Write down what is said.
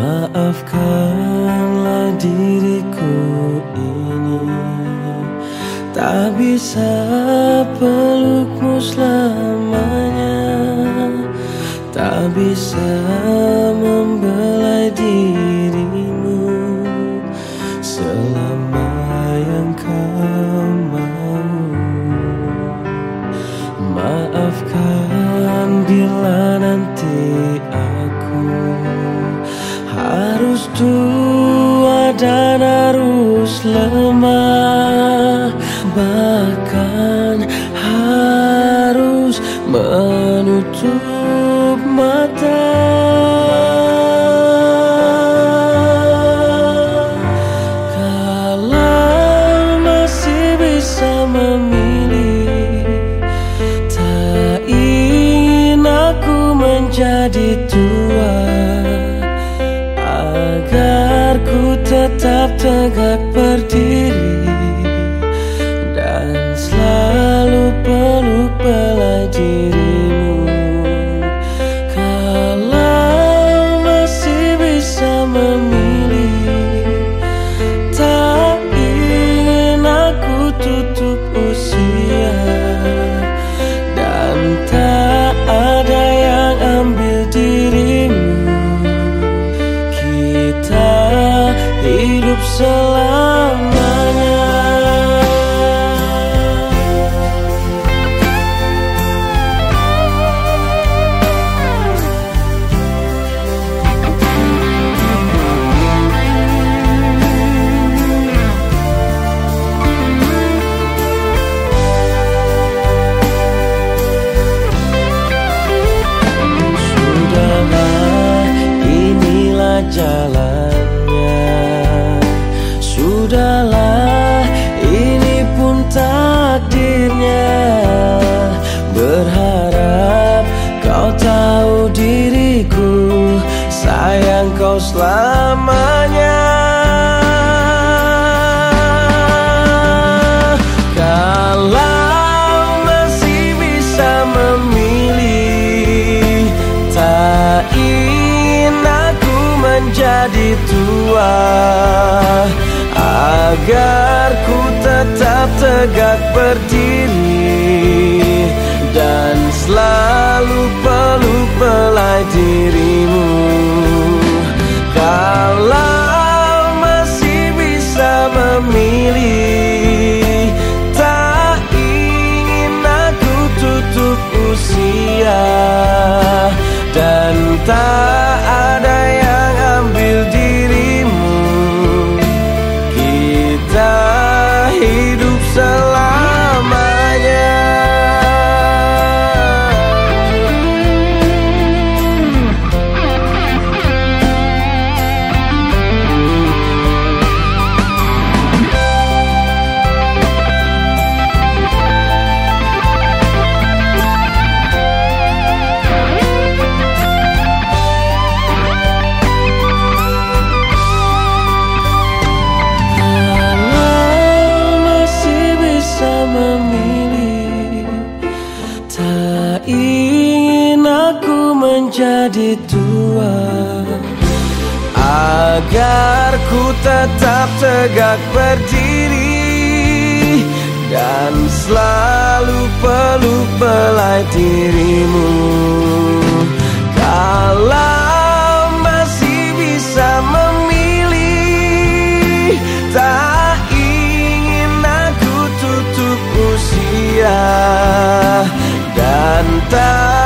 Maafkanlah diriku ini. Tak bisa pelukmu selamanya. Tak bisa membelai dirimu lemah Bahkan tetap tegak berdiri so Sayang kau selamanya. Kalau masih bisa memilih Tak ingin aku menjadi tua. Agar ku tetap tegak berdiri Dan selalu peluk belai dirimu Dan tak menjadi tua. Agar ku tetap tegak berdiri Dan selalu peluk belai dirimu. Kalau masih bisa memilih Tak ingin aku tutup usia Dan tak